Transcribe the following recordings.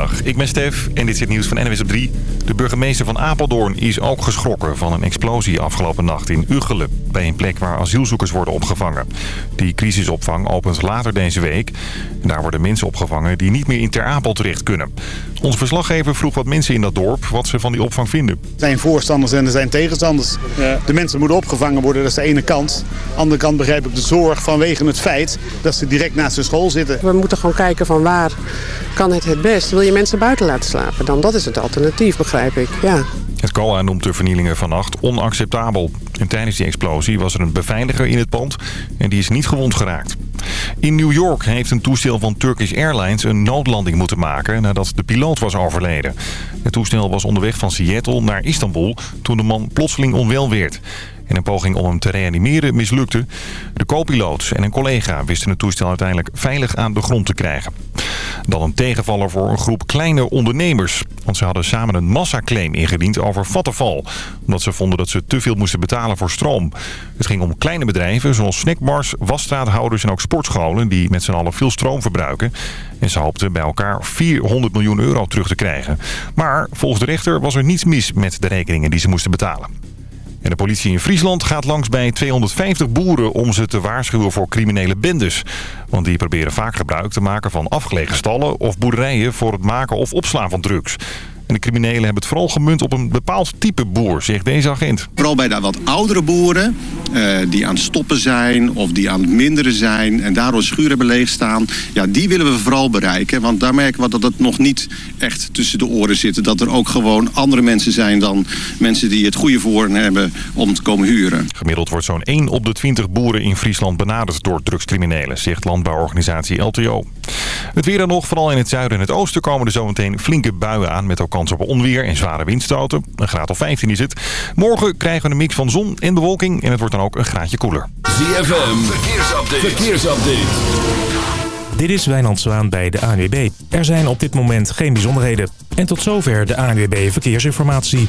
Goedemiddag, ik ben Stef en dit is het nieuws van NWS op 3. De burgemeester van Apeldoorn is ook geschrokken van een explosie afgelopen nacht in Ugelen. Bij een plek waar asielzoekers worden opgevangen. Die crisisopvang opent later deze week. Daar worden mensen opgevangen die niet meer in Ter Apel terecht kunnen. Onze verslaggever vroeg wat mensen in dat dorp wat ze van die opvang vinden. Er zijn voorstanders en er zijn tegenstanders. De mensen moeten opgevangen worden, dat is de ene kant. Aan de andere kant begrijp ik de zorg vanwege het feit dat ze direct naast de school zitten. We moeten gewoon kijken van waar kan het het best. Wil je mensen buiten laten slapen? Dan dat is het alternatief, begrijp ik. Ja. Het COA noemt de vernielingen vannacht onacceptabel. En tijdens die explosie was er een beveiliger in het pand en die is niet gewond geraakt. In New York heeft een toestel van Turkish Airlines een noodlanding moeten maken nadat de piloot was overleden. Het toestel was onderweg van Seattle naar Istanbul toen de man plotseling onwel werd. En een poging om hem te reanimeren mislukte. De co-piloot en een collega wisten het toestel uiteindelijk veilig aan de grond te krijgen. Dan een tegenvaller voor een groep kleine ondernemers. Want ze hadden samen een massaclaim ingediend over vattenval. Omdat ze vonden dat ze te veel moesten betalen voor stroom. Het ging om kleine bedrijven zoals snackbars, wasstraathouders en ook sportscholen... die met z'n allen veel stroom verbruiken. En ze hoopten bij elkaar 400 miljoen euro terug te krijgen. Maar volgens de rechter was er niets mis met de rekeningen die ze moesten betalen. En de politie in Friesland gaat langs bij 250 boeren om ze te waarschuwen voor criminele bendes. Want die proberen vaak gebruik te maken van afgelegen stallen of boerderijen voor het maken of opslaan van drugs. En de criminelen hebben het vooral gemunt op een bepaald type boer, zegt deze agent. Vooral bij de wat oudere boeren, eh, die aan het stoppen zijn of die aan het minderen zijn... en daardoor schuur hebben leegstaan, ja, die willen we vooral bereiken. Want daar merken we dat het nog niet echt tussen de oren zit. Dat er ook gewoon andere mensen zijn dan mensen die het goede voor hebben om te komen huren. Gemiddeld wordt zo'n 1 op de 20 boeren in Friesland benaderd door drugscriminelen, zegt landbouworganisatie LTO. Het weer dan nog, vooral in het zuiden en het oosten komen er zometeen flinke buien aan met ook kans op onweer en zware windstoten. Een graad of 15 is het. Morgen krijgen we een mix van zon en bewolking en het wordt dan ook een graadje koeler. ZFM, verkeersupdate. verkeersupdate. Dit is Wijnand Zwaan bij de ANWB. Er zijn op dit moment geen bijzonderheden. En tot zover de ANWB Verkeersinformatie.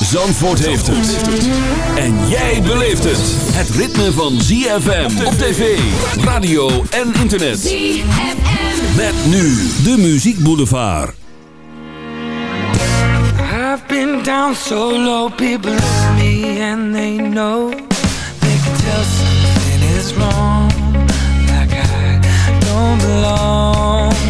Zandvoort heeft het. En jij beleeft het. Het ritme van ZFM op tv, radio en internet. ZFM. Met nu de Muziek Boulevard. I've been down so low, people at me and they know. They can tell something is wrong. Like I don't belong.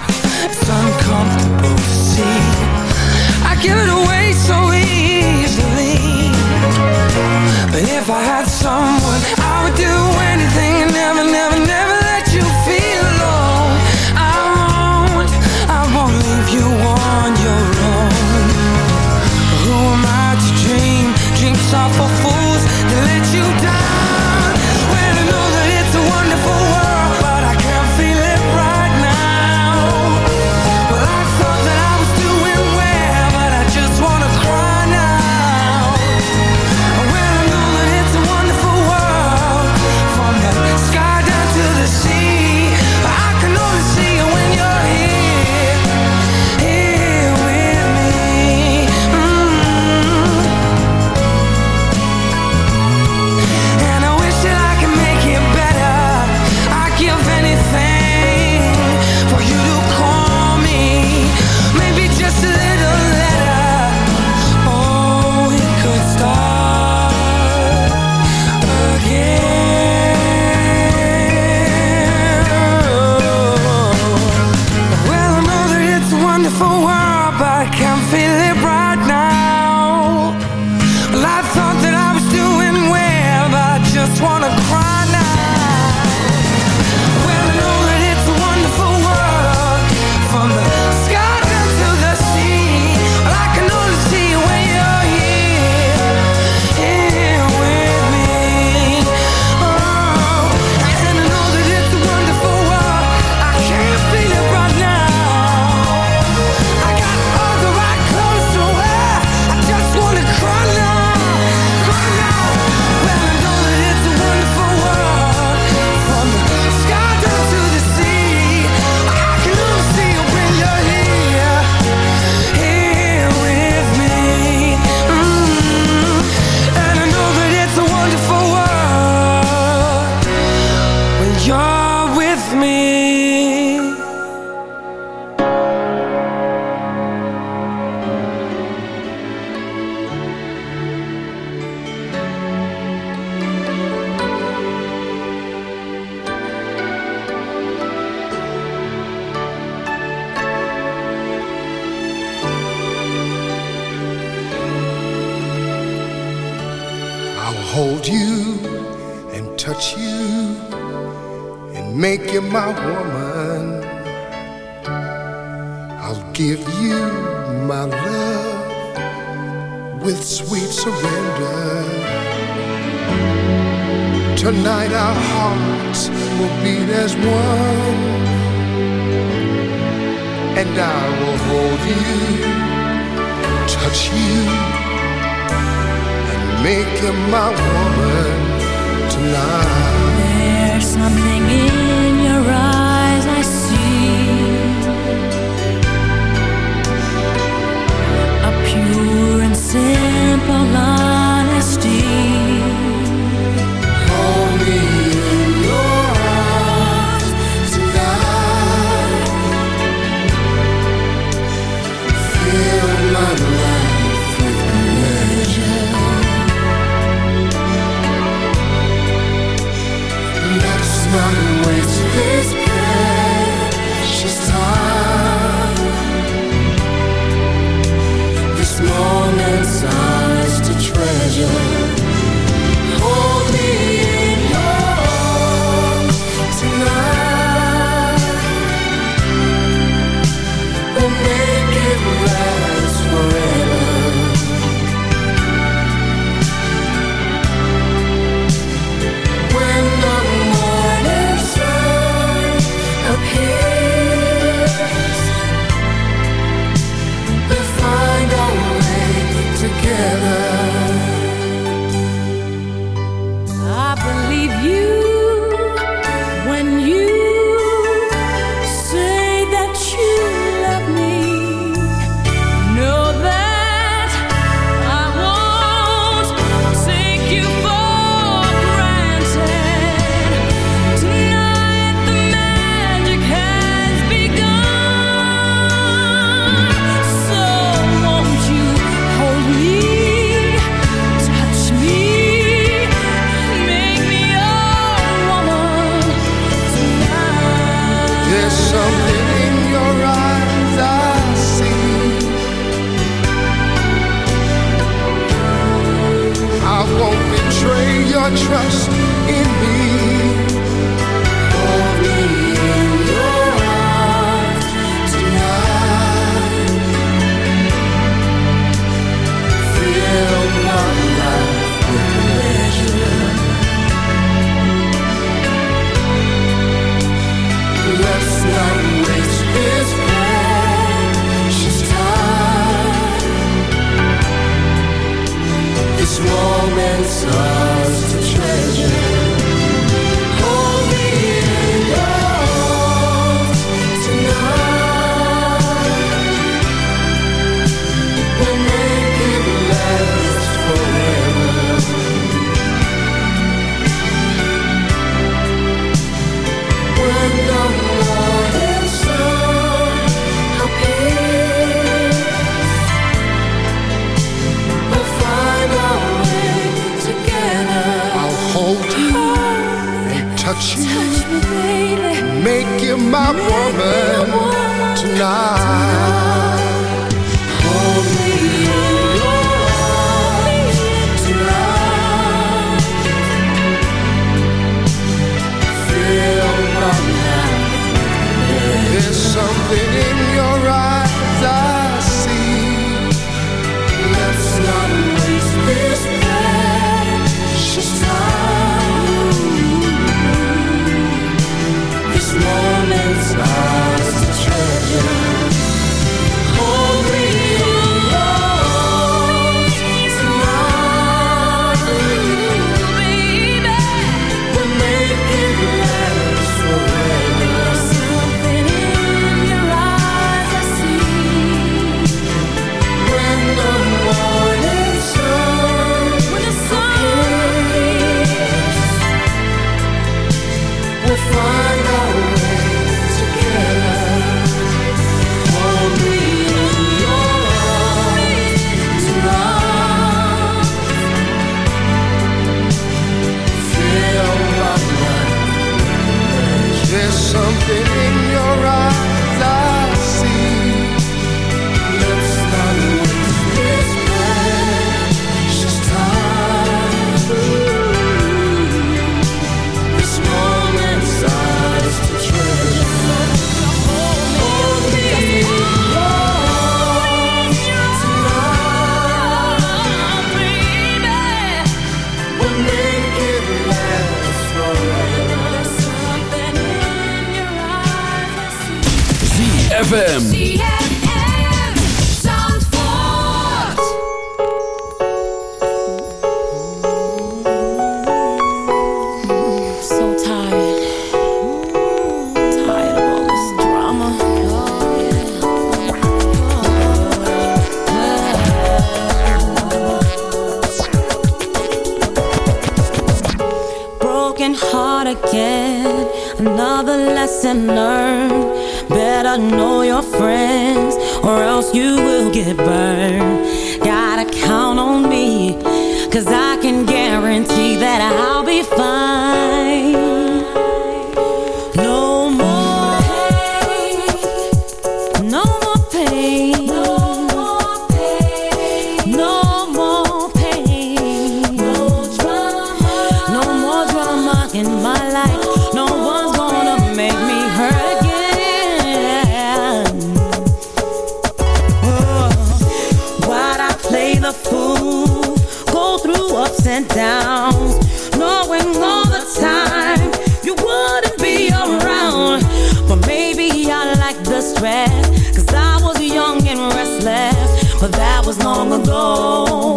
ups and downs, knowing all the time you wouldn't be around. But maybe I like the stress, cause I was young and restless, but that was long ago.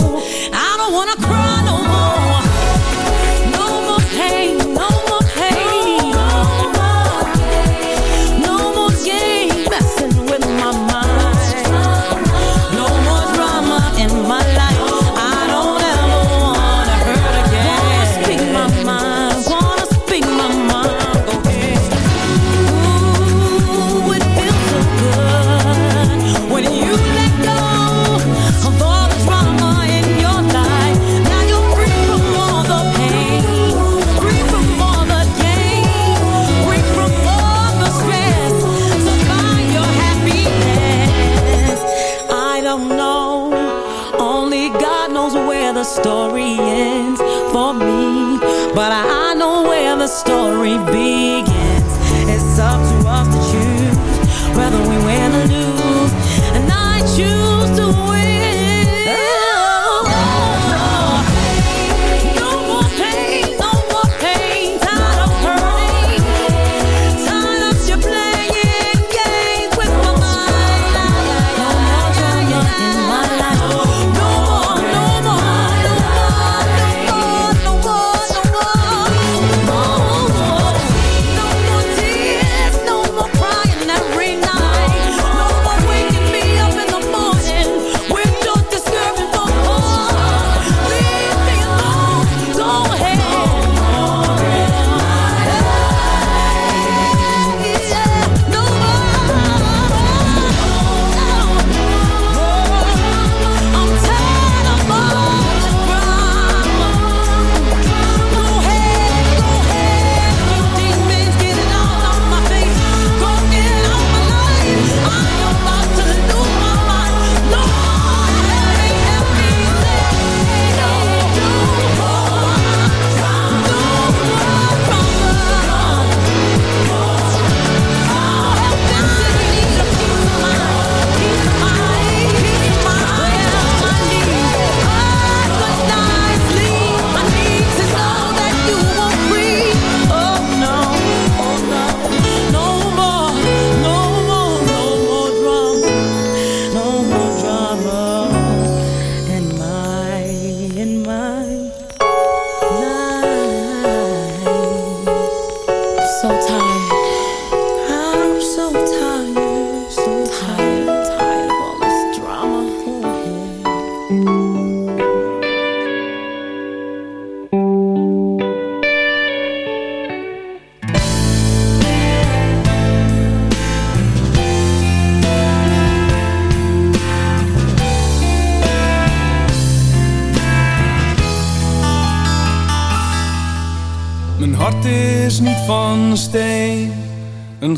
I don't wanna cry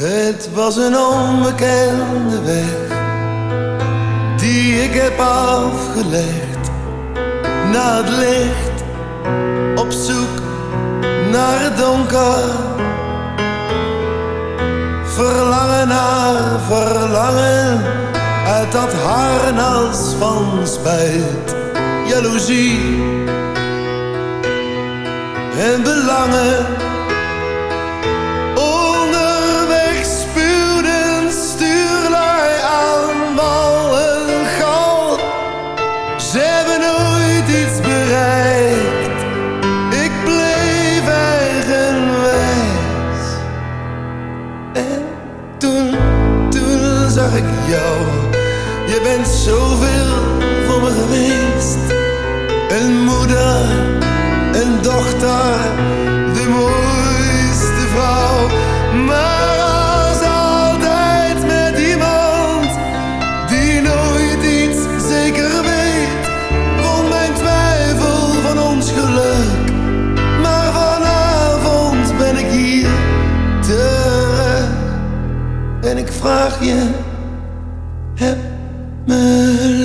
Het was een onbekende weg. vraag je, heb me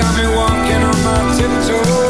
got me walking on my tiptoes.